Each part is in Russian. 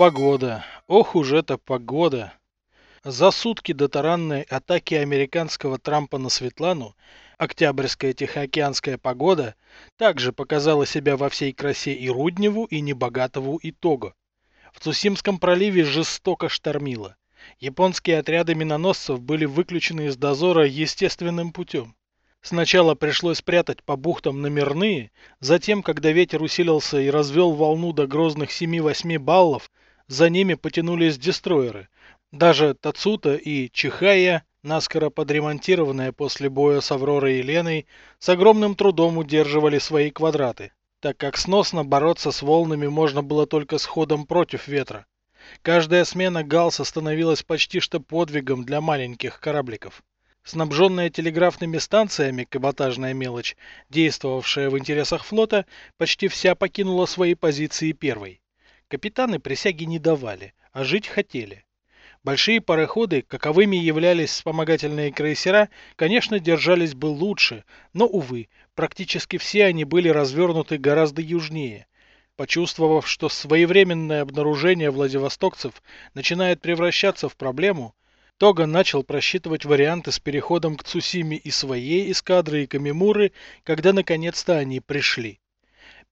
Погода. Ох уж эта погода. За сутки до таранной атаки американского Трампа на Светлану октябрьская тихоокеанская погода также показала себя во всей красе и Рудневу, и Небогатову, и Того. В Цусимском проливе жестоко штормило. Японские отряды миноносцев были выключены из дозора естественным путем. Сначала пришлось прятать по бухтам номерные, затем, когда ветер усилился и развел волну до грозных 7-8 баллов, за ними потянулись дестройеры. Даже Тацута и Чихая, наскоро подремонтированные после боя с Авророй и Леной, с огромным трудом удерживали свои квадраты, так как сносно бороться с волнами можно было только с ходом против ветра. Каждая смена галса становилась почти что подвигом для маленьких корабликов. Снабженная телеграфными станциями каботажная мелочь, действовавшая в интересах флота, почти вся покинула свои позиции первой. Капитаны присяги не давали, а жить хотели. Большие пароходы, каковыми являлись вспомогательные крейсера, конечно, держались бы лучше, но, увы, практически все они были развернуты гораздо южнее. Почувствовав, что своевременное обнаружение владивостокцев начинает превращаться в проблему, Тога начал просчитывать варианты с переходом к Цусиме и своей эскадры и Камимуры, когда наконец-то они пришли.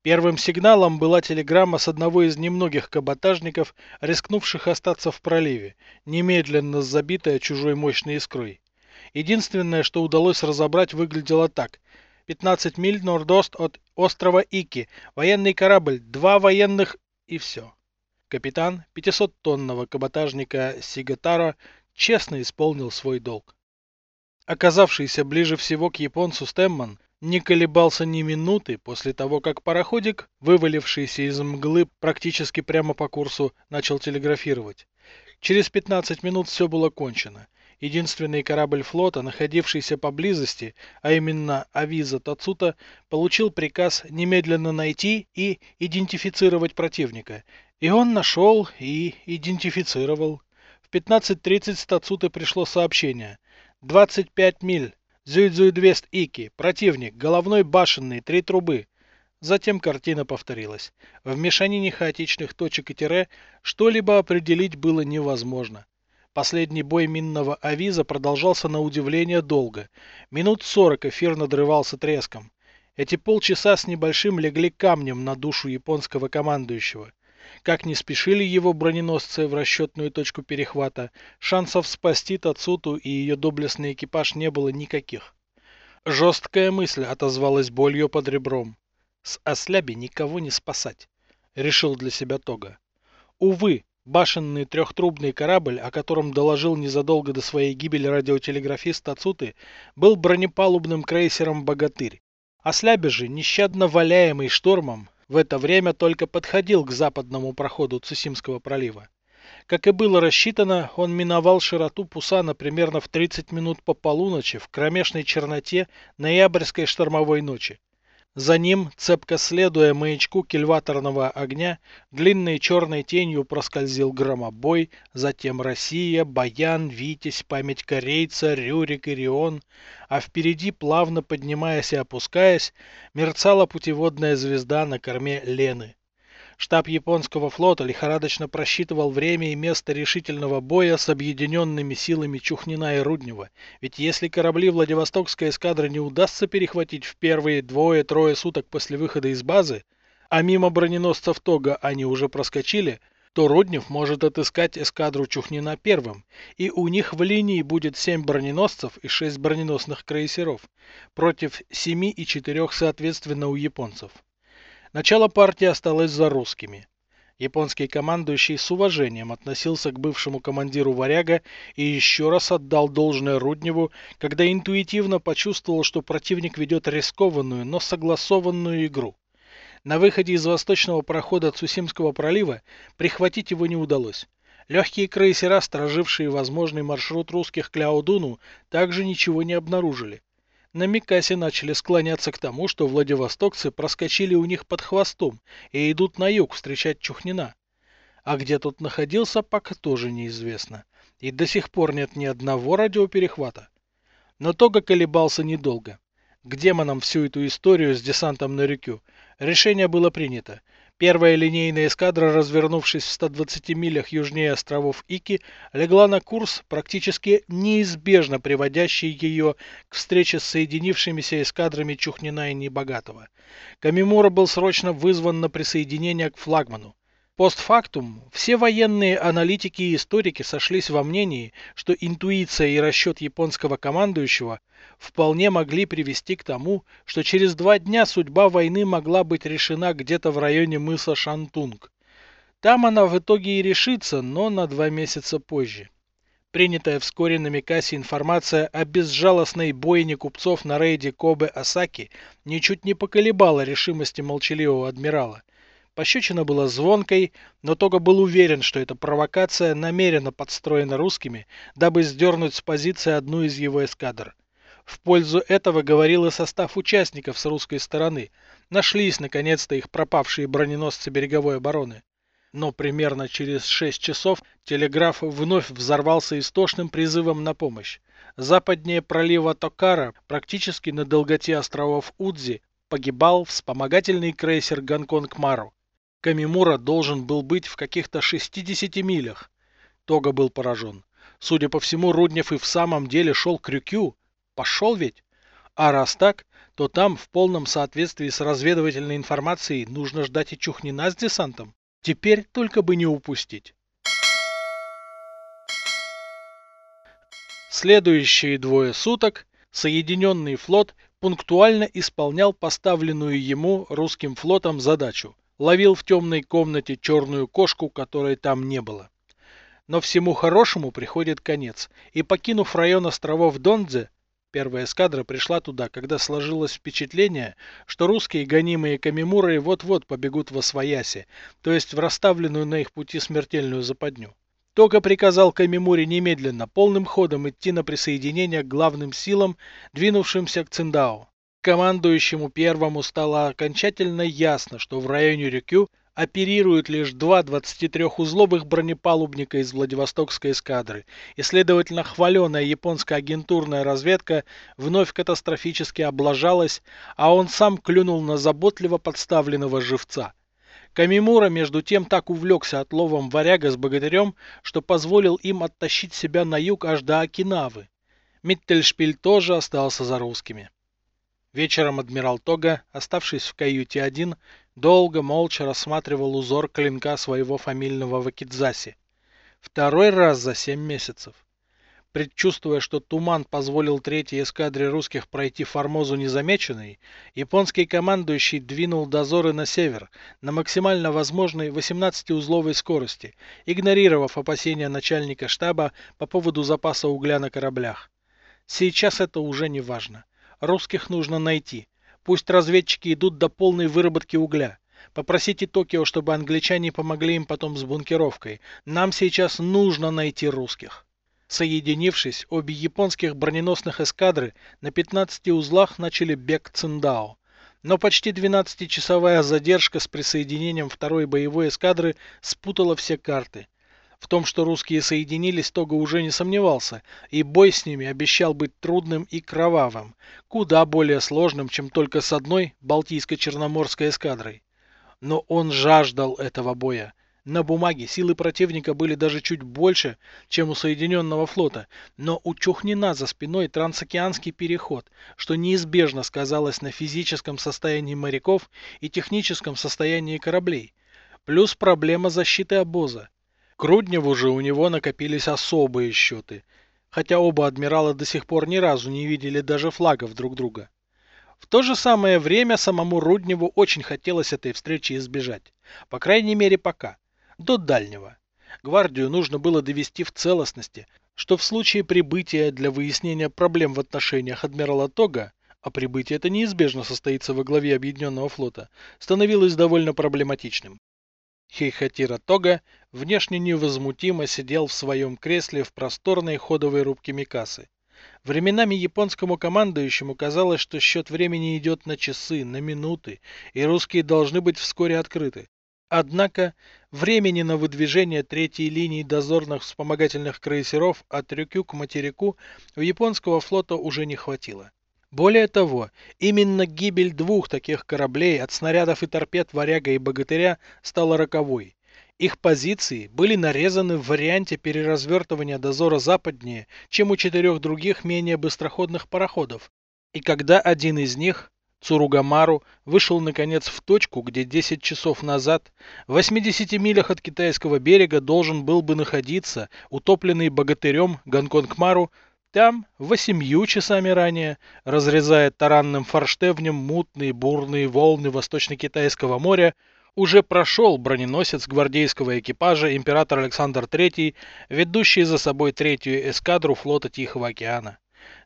Первым сигналом была телеграмма с одного из немногих каботажников, рискнувших остаться в проливе, немедленно забитая чужой мощной искрой. Единственное, что удалось разобрать, выглядело так. 15 миль нордост от острова Ики, военный корабль, два военных и все. Капитан 500-тонного каботажника Сигатара честно исполнил свой долг. Оказавшийся ближе всего к японцу Стэмман не колебался ни минуты после того, как пароходик, вывалившийся из мглы практически прямо по курсу, начал телеграфировать. Через 15 минут все было кончено. Единственный корабль флота, находившийся поблизости, а именно Авиза Тацута, получил приказ немедленно найти и идентифицировать противника. И он нашел и идентифицировал. В 15.30 с Тацуты пришло сообщение. 25 миль. Зюйдзюйдвест Ики. Противник. Головной башенный. Три трубы. Затем картина повторилась. В мешанине хаотичных точек и тире что-либо определить было невозможно. Последний бой минного авиза продолжался на удивление долго. Минут сорок эфир надрывался треском. Эти полчаса с небольшим легли камнем на душу японского командующего. Как не спешили его броненосцы в расчетную точку перехвата, шансов спасти Тацуту и ее доблестный экипаж не было никаких. Жесткая мысль отозвалась болью под ребром. С Осляби никого не спасать, решил для себя Тога. Увы, башенный трехтрубный корабль, о котором доложил незадолго до своей гибели радиотелеграфист Тацуты, был бронепалубным крейсером «Богатырь». Осляби же, нещадно валяемый штормом, в это время только подходил к западному проходу Цусимского пролива. Как и было рассчитано, он миновал широту Пусана примерно в 30 минут по полуночи в кромешной черноте ноябрьской штормовой ночи. За ним, цепко следуя маячку кильваторного огня, длинной черной тенью проскользил громобой, затем Россия, Баян, Витязь, память корейца, Рюрик и Рион, а впереди, плавно поднимаясь и опускаясь, мерцала путеводная звезда на корме Лены. Штаб японского флота лихорадочно просчитывал время и место решительного боя с объединенными силами Чухнина и Руднева. Ведь если корабли Владивостокской эскадры не удастся перехватить в первые двое-трое суток после выхода из базы, а мимо броненосцев Тога они уже проскочили, то Руднев может отыскать эскадру Чухнина первым, и у них в линии будет 7 броненосцев и 6 броненосных крейсеров, против 7 и 4 соответственно у японцев. Начало партии осталось за русскими. Японский командующий с уважением относился к бывшему командиру «Варяга» и еще раз отдал должное Рудневу, когда интуитивно почувствовал, что противник ведет рискованную, но согласованную игру. На выходе из восточного прохода Цусимского пролива прихватить его не удалось. Легкие крейсера, сторожившие возможный маршрут русских к Ляодуну, также ничего не обнаружили на Микасе начали склоняться к тому, что владивостокцы проскочили у них под хвостом и идут на юг встречать Чухнина. А где тот находился, пока тоже неизвестно. И до сих пор нет ни одного радиоперехвата. Но Тога колебался недолго. К демонам всю эту историю с десантом на Рюкю. Решение было принято. Первая линейная эскадра, развернувшись в 120 милях южнее островов Ики, легла на курс, практически неизбежно приводящий ее к встрече с соединившимися эскадрами Чухнина и Небогатого. Камимура был срочно вызван на присоединение к флагману. Постфактум, все военные аналитики и историки сошлись во мнении, что интуиция и расчет японского командующего вполне могли привести к тому, что через два дня судьба войны могла быть решена где-то в районе мыса Шантунг. Там она в итоге и решится, но на два месяца позже. Принятая вскоре на Микасе информация о безжалостной бойне купцов на рейде Кобе-Осаки ничуть не поколебала решимости молчаливого адмирала. Пощечина была звонкой, но Тога был уверен, что эта провокация намеренно подстроена русскими, дабы сдернуть с позиции одну из его эскадр. В пользу этого говорил и состав участников с русской стороны. Нашлись, наконец-то, их пропавшие броненосцы береговой обороны. Но примерно через шесть часов телеграф вновь взорвался истошным призывом на помощь. Западнее пролива Токара, практически на долготе островов Удзи, погибал вспомогательный крейсер Гонконг-Мару. Камимура должен был быть в каких-то 60 милях. Тога был поражен. Судя по всему, Руднев и в самом деле шел к Рюкю. Пошел ведь? А раз так, то там, в полном соответствии с разведывательной информацией, нужно ждать и Чухнина с десантом. Теперь только бы не упустить. Следующие двое суток Соединенный флот пунктуально исполнял поставленную ему русским флотом задачу – ловил в темной комнате черную кошку, которой там не было. Но всему хорошему приходит конец, и покинув район островов Дондзе, первая эскадра пришла туда, когда сложилось впечатление, что русские, гонимые Камимурой, вот-вот побегут во Свояси, то есть в расставленную на их пути смертельную западню. Тока приказал Камимуре немедленно полным ходом идти на присоединение к главным силам, двинувшимся к Циндао. Командующему первому стало окончательно ясно, что в районе Рюкю оперируют лишь два 23-узловых бронепалубника из Владивостокской эскадры, и, следовательно, хваленая японская агентурная разведка вновь катастрофически облажалась, а он сам клюнул на заботливо подставленного живца. Камимура, между тем, так увлекся отловом варяга с богатырем, что позволил им оттащить себя на юг аж до Окинавы. Миттельшпиль тоже остался за русскими. Вечером адмирал Тога, оставшись в каюте один, долго молча рассматривал узор клинка своего фамильного вакидзаси. Второй раз за семь месяцев. Предчувствуя, что туман позволил третьей эскадре русских пройти Формозу незамеченной, японский командующий двинул дозоры на север на максимально возможной 18-узловой скорости, игнорировав опасения начальника штаба по поводу запаса угля на кораблях. Сейчас это уже не важно. Русских нужно найти. Пусть разведчики идут до полной выработки угля. Попросите Токио, чтобы англичане помогли им потом с бункеровкой. Нам сейчас нужно найти русских. Соединившись, обе японских броненосных эскадры на 15 узлах начали бег Циндао. Но почти 12-часовая задержка с присоединением второй боевой эскадры спутала все карты. В том, что русские соединились, Тога уже не сомневался, и бой с ними обещал быть трудным и кровавым, куда более сложным, чем только с одной Балтийско-Черноморской эскадрой. Но он жаждал этого боя. На бумаге силы противника были даже чуть больше, чем у Соединенного флота, но у Чухнина за спиной трансокеанский переход, что неизбежно сказалось на физическом состоянии моряков и техническом состоянии кораблей. Плюс проблема защиты обоза. К Рудневу же у него накопились особые счеты, хотя оба адмирала до сих пор ни разу не видели даже флагов друг друга. В то же самое время самому Рудневу очень хотелось этой встречи избежать. По крайней мере пока. До дальнего. Гвардию нужно было довести в целостности, что в случае прибытия для выяснения проблем в отношениях адмирала Тога, а прибытие это неизбежно состоится во главе Объединенного флота, становилось довольно проблематичным. Хейхатира Тога внешне невозмутимо сидел в своем кресле в просторной ходовой рубке Микасы. Временами японскому командующему казалось, что счет времени идет на часы, на минуты, и русские должны быть вскоре открыты. Однако времени на выдвижение третьей линии дозорных вспомогательных крейсеров от Рюкю к материку у японского флота уже не хватило. Более того, именно гибель двух таких кораблей от снарядов и торпед «Варяга» и «Богатыря» стала роковой. Их позиции были нарезаны в варианте переразвертывания дозора западнее, чем у четырех других менее быстроходных пароходов. И когда один из них, Цуругамару, вышел наконец в точку, где 10 часов назад, в 80 милях от китайского берега должен был бы находиться утопленный богатырем Гонконг-Мару, там, восемью часами ранее, разрезая таранным форштевнем мутные бурные волны Восточно-Китайского моря, уже прошел броненосец гвардейского экипажа император Александр III, ведущий за собой третью эскадру флота Тихого океана.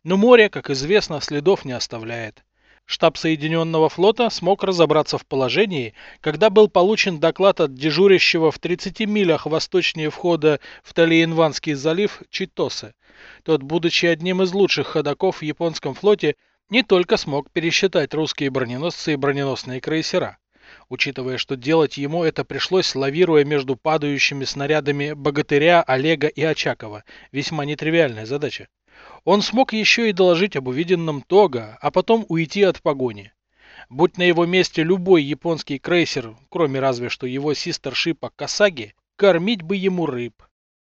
Но море, как известно, следов не оставляет. Штаб Соединенного флота смог разобраться в положении, когда был получен доклад от дежурящего в 30 милях восточнее входа в Талиенванский залив Читосе. Тот, будучи одним из лучших ходоков в японском флоте, не только смог пересчитать русские броненосцы и броненосные крейсера учитывая, что делать ему это пришлось, лавируя между падающими снарядами Богатыря, Олега и Очакова. Весьма нетривиальная задача. Он смог еще и доложить об увиденном Тога, а потом уйти от погони. Будь на его месте любой японский крейсер, кроме разве что его систершипа Касаги, кормить бы ему рыб.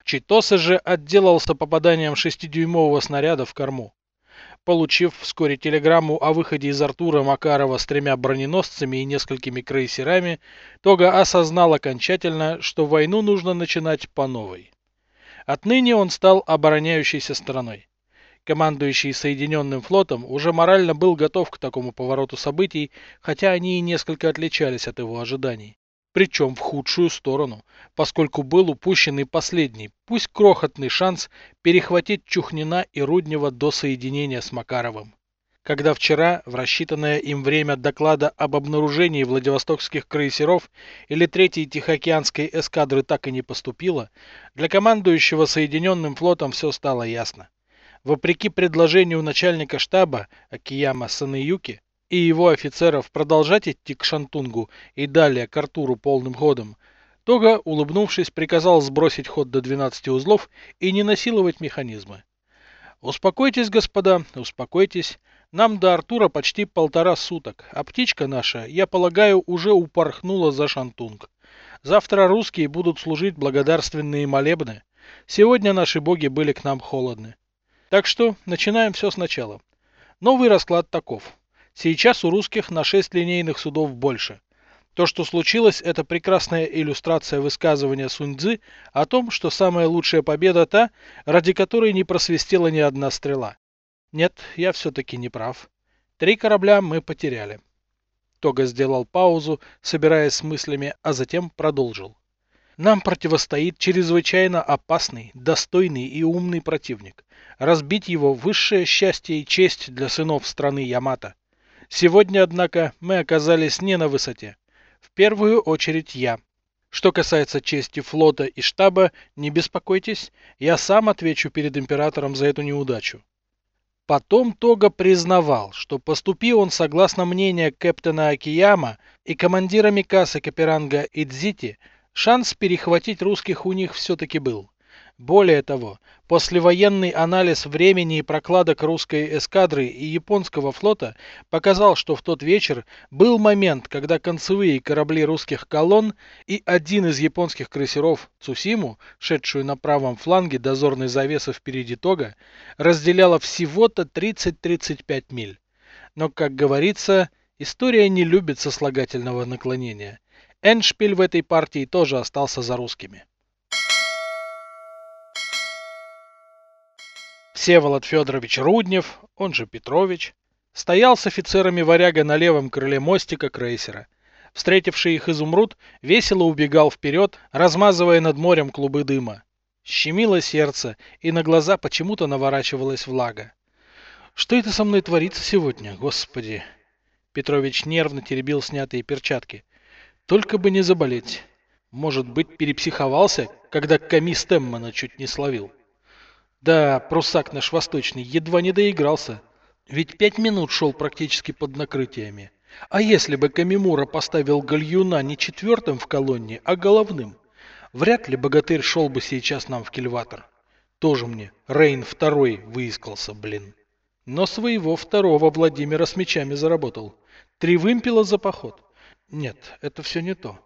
Читоса же отделался попаданием шестидюймового снаряда в корму. Получив вскоре телеграмму о выходе из Артура Макарова с тремя броненосцами и несколькими крейсерами, Тога осознал окончательно, что войну нужно начинать по новой. Отныне он стал обороняющейся стороной. Командующий Соединенным флотом уже морально был готов к такому повороту событий, хотя они и несколько отличались от его ожиданий причем в худшую сторону, поскольку был упущен и последний, пусть крохотный шанс перехватить Чухнина и Руднева до соединения с Макаровым. Когда вчера, в рассчитанное им время доклада об обнаружении Владивостокских крейсеров или Третьей Тихоокеанской эскадры так и не поступило, для командующего Соединенным флотом все стало ясно. Вопреки предложению начальника штаба Акияма Санеюки, и его офицеров продолжать идти к Шантунгу и далее к Артуру полным ходом, Тога, улыбнувшись, приказал сбросить ход до 12 узлов и не насиловать механизмы. «Успокойтесь, господа, успокойтесь. Нам до Артура почти полтора суток, а птичка наша, я полагаю, уже упорхнула за Шантунг. Завтра русские будут служить благодарственные молебны. Сегодня наши боги были к нам холодны. Так что начинаем все сначала. Новый расклад таков. Сейчас у русских на 6 линейных судов больше. То, что случилось, это прекрасная иллюстрация высказывания Суньцзы о том, что самая лучшая победа та, ради которой не просвистела ни одна стрела. Нет, я все-таки не прав. Три корабля мы потеряли. Тога сделал паузу, собираясь с мыслями, а затем продолжил. Нам противостоит чрезвычайно опасный, достойный и умный противник. Разбить его – высшее счастье и честь для сынов страны Ямато. Сегодня, однако, мы оказались не на высоте. В первую очередь я. Что касается чести флота и штаба, не беспокойтесь, я сам отвечу перед императором за эту неудачу. Потом Тога признавал, что поступи он согласно мнению капитана Акияма и командира Микаса Каперанга Идзити, шанс перехватить русских у них все-таки был. Более того, послевоенный анализ времени и прокладок русской эскадры и японского флота показал, что в тот вечер был момент, когда концевые корабли русских колонн и один из японских крейсеров Цусиму, шедшую на правом фланге дозорной завесы впереди Тога, разделяло всего-то 30-35 миль. Но, как говорится, история не любит сослагательного наклонения. Эншпиль в этой партии тоже остался за русскими. Всеволод Федорович Руднев, он же Петрович, стоял с офицерами варяга на левом крыле мостика крейсера. Встретивший их изумруд весело убегал вперед, размазывая над морем клубы дыма. Щемило сердце, и на глаза почему-то наворачивалась влага. Что это со мной творится сегодня, господи? Петрович нервно теребил снятые перчатки. Только бы не заболеть. Может быть, перепсиховался, когда Камис Теммана чуть не словил. Да, прусак наш восточный едва не доигрался. Ведь пять минут шел практически под накрытиями. А если бы Камимура поставил гальюна не четвертым в колонне, а головным? Вряд ли богатырь шел бы сейчас нам в кильватор. Тоже мне Рейн второй выискался, блин. Но своего второго Владимира с мечами заработал. Три вымпела за поход. Нет, это все не то.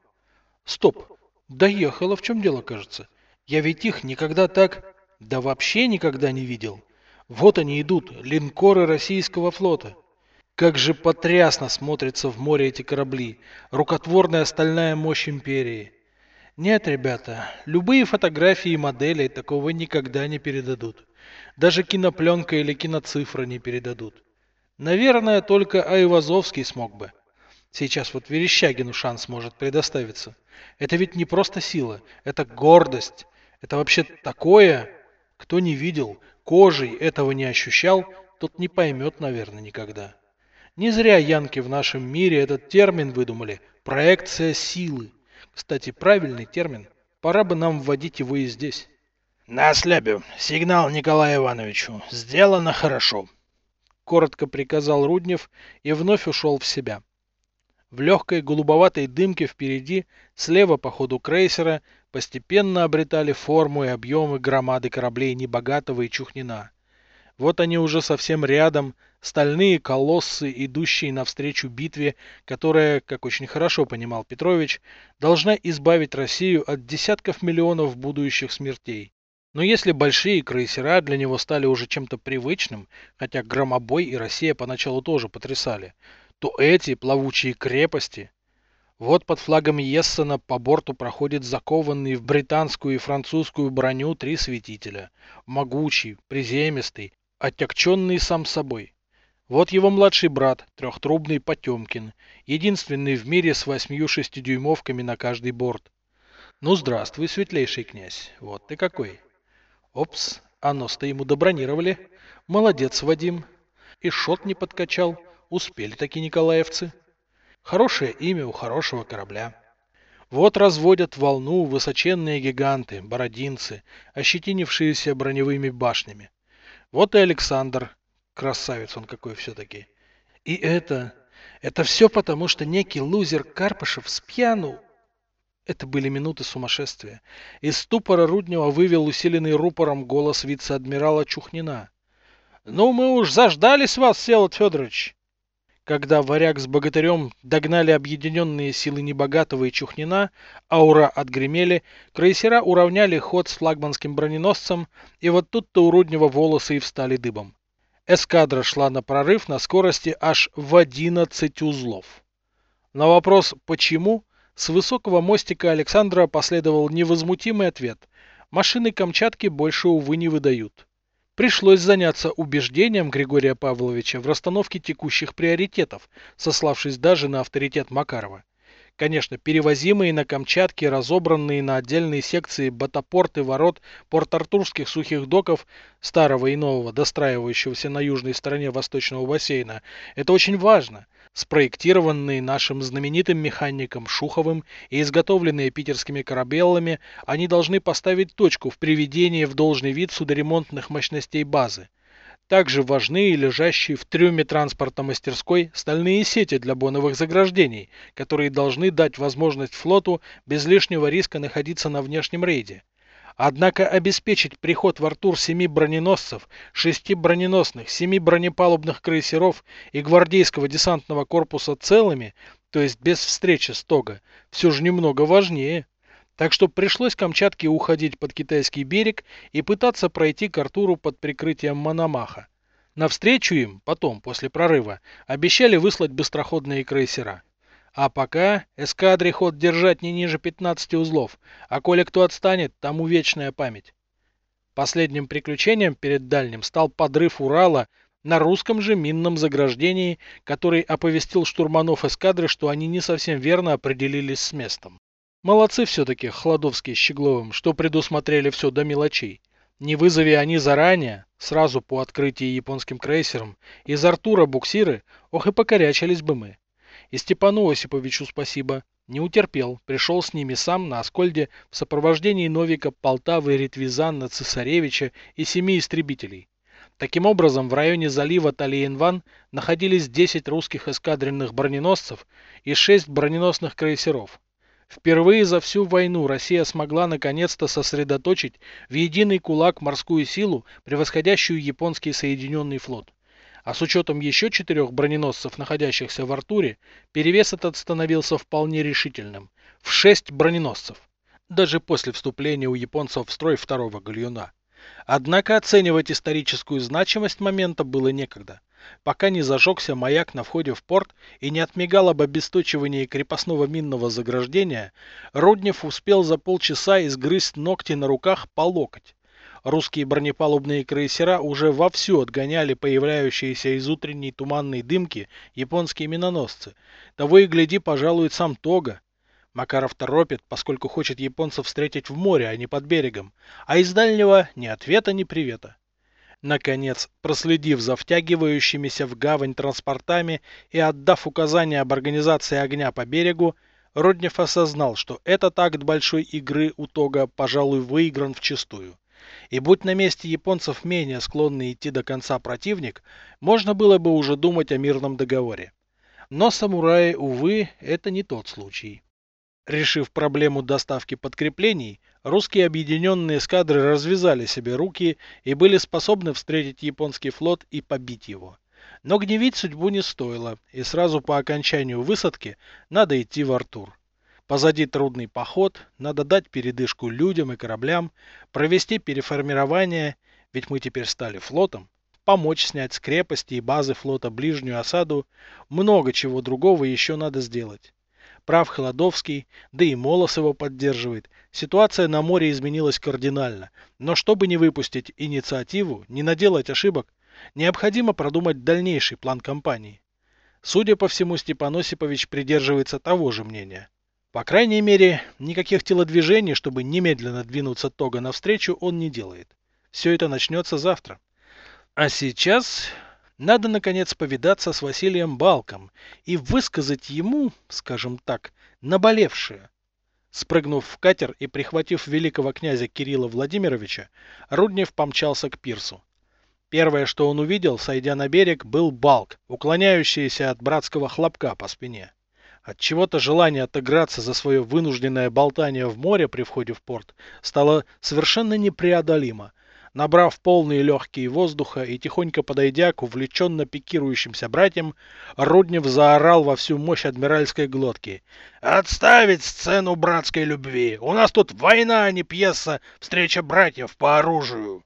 Стоп. Доехала, в чем дело, кажется. Я ведь их никогда так... Да вообще никогда не видел. Вот они идут, линкоры российского флота. Как же потрясно смотрятся в море эти корабли. Рукотворная стальная мощь империи. Нет, ребята, любые фотографии и модели такого никогда не передадут. Даже кинопленка или киноцифра не передадут. Наверное, только Айвазовский смог бы. Сейчас вот Верещагину шанс может предоставиться. Это ведь не просто сила, это гордость. Это вообще такое, кто не видел, кожей этого не ощущал, тот не поймет, наверное, никогда. Не зря янки в нашем мире этот термин выдумали – проекция силы. Кстати, правильный термин. Пора бы нам вводить его и здесь. На слябе. Сигнал Николаю Ивановичу. Сделано хорошо. Коротко приказал Руднев и вновь ушел в себя. В легкой голубоватой дымке впереди, слева по ходу крейсера, постепенно обретали форму и объемы громады кораблей Небогатого и Чухнина. Вот они уже совсем рядом, стальные колоссы, идущие навстречу битве, которая, как очень хорошо понимал Петрович, должна избавить Россию от десятков миллионов будущих смертей. Но если большие крейсера для него стали уже чем-то привычным, хотя Громобой и Россия поначалу тоже потрясали, то эти плавучие крепости... Вот под флагом Ессена по борту проходит закованный в британскую и французскую броню три светителя. Могучий, приземистый, отягченный сам собой. Вот его младший брат, трехтрубный Потемкин, единственный в мире с восьмью шестидюймовками на каждый борт. Ну, здравствуй, светлейший князь, вот ты какой. Опс, а нос-то ему добронировали. Молодец, Вадим. И шот не подкачал, успели такие николаевцы. Хорошее имя у хорошего корабля. Вот разводят волну высоченные гиганты, бородинцы, ощетинившиеся броневыми башнями. Вот и Александр. Красавец он какой все-таки. И это... Это все потому, что некий лузер Карпышев спьянул. Это были минуты сумасшествия. Из ступора Руднева вывел усиленный рупором голос вице-адмирала Чухнина. «Ну, мы уж заждались вас, Селот Федорович!» Когда варяг с богатырем догнали объединенные силы Небогатого и Чухнина, аура отгремели, крейсера уравняли ход с флагманским броненосцем, и вот тут-то у Руднева волосы и встали дыбом. Эскадра шла на прорыв на скорости аж в 11 узлов. На вопрос «почему?» с высокого мостика Александра последовал невозмутимый ответ. Машины Камчатки больше, увы, не выдают. Пришлось заняться убеждением Григория Павловича в расстановке текущих приоритетов, сославшись даже на авторитет Макарова. Конечно, перевозимые на Камчатке, разобранные на отдельные секции батапорты ворот порт-артурских сухих доков старого и нового, достраивающегося на южной стороне восточного бассейна, это очень важно – Спроектированные нашим знаменитым механиком Шуховым и изготовленные питерскими корабеллами, они должны поставить точку в приведении в должный вид судоремонтных мощностей базы. Также важны и лежащие в трюме транспорта мастерской стальные сети для боновых заграждений, которые должны дать возможность флоту без лишнего риска находиться на внешнем рейде. Однако обеспечить приход в Артур семи броненосцев, шести броненосных, семи бронепалубных крейсеров и гвардейского десантного корпуса целыми, то есть без встречи с Тога, все же немного важнее. Так что пришлось Камчатке уходить под китайский берег и пытаться пройти к Артуру под прикрытием Мономаха. Навстречу им, потом, после прорыва, обещали выслать быстроходные крейсера. А пока эскадре ход держать не ниже 15 узлов, а коли кто отстанет, тому вечная память. Последним приключением перед дальним стал подрыв Урала на русском же минном заграждении, который оповестил штурманов эскадры, что они не совсем верно определились с местом. Молодцы все-таки Хладовский с Щегловым, что предусмотрели все до мелочей. Не вызови они заранее, сразу по открытии японским крейсером, из Артура буксиры, ох и покорячились бы мы. И Степану Осиповичу спасибо. Не утерпел, пришел с ними сам на Аскольде в сопровождении Новика, Полтавы, Ритвизанна, Цесаревича и семи истребителей. Таким образом, в районе залива Талиенван находились 10 русских эскадренных броненосцев и 6 броненосных крейсеров. Впервые за всю войну Россия смогла наконец-то сосредоточить в единый кулак морскую силу, превосходящую японский Соединенный флот. А с учетом еще четырех броненосцев, находящихся в Артуре, перевес этот становился вполне решительным. В шесть броненосцев. Даже после вступления у японцев в строй второго гальюна. Однако оценивать историческую значимость момента было некогда. Пока не зажегся маяк на входе в порт и не отмигал об обесточивании крепостного минного заграждения, Руднев успел за полчаса изгрызть ногти на руках по локоть. Русские бронепалубные крейсера уже вовсю отгоняли появляющиеся из утренней туманной дымки японские миноносцы. Того и гляди, сам Тога. Макаров торопит, поскольку хочет японцев встретить в море, а не под берегом. А из дальнего ни ответа, ни привета. Наконец, проследив за втягивающимися в гавань транспортами и отдав указание об организации огня по берегу, Роднев осознал, что этот акт большой игры у Тога, пожалуй, выигран вчистую. И будь на месте японцев менее склонный идти до конца противник, можно было бы уже думать о мирном договоре. Но самураи, увы, это не тот случай. Решив проблему доставки подкреплений, русские объединенные эскадры развязали себе руки и были способны встретить японский флот и побить его. Но гневить судьбу не стоило, и сразу по окончанию высадки надо идти в Артур. Позади трудный поход, надо дать передышку людям и кораблям, провести переформирование, ведь мы теперь стали флотом, помочь снять с крепости и базы флота ближнюю осаду, много чего другого еще надо сделать. Прав Холодовский, да и Молос его поддерживает. Ситуация на море изменилась кардинально. Но чтобы не выпустить инициативу, не наделать ошибок, необходимо продумать дальнейший план кампании. Судя по всему, Степан Осипович придерживается того же мнения. По крайней мере, никаких телодвижений, чтобы немедленно двинуться Тога навстречу, он не делает. Все это начнется завтра. А сейчас надо, наконец, повидаться с Василием Балком и высказать ему, скажем так, наболевшее. Спрыгнув в катер и прихватив великого князя Кирилла Владимировича, Руднев помчался к пирсу. Первое, что он увидел, сойдя на берег, был Балк, уклоняющийся от братского хлопка по спине. От чего-то желание отыграться за свое вынужденное болтание в море при входе в порт стало совершенно непреодолимо, Набрав полные легкие воздуха и тихонько подойдя к увлеченно пикирующимся братьям, Руднев заорал во всю мощь адмиральской глотки. «Отставить сцену братской любви! У нас тут война, а не пьеса «Встреча братьев по оружию».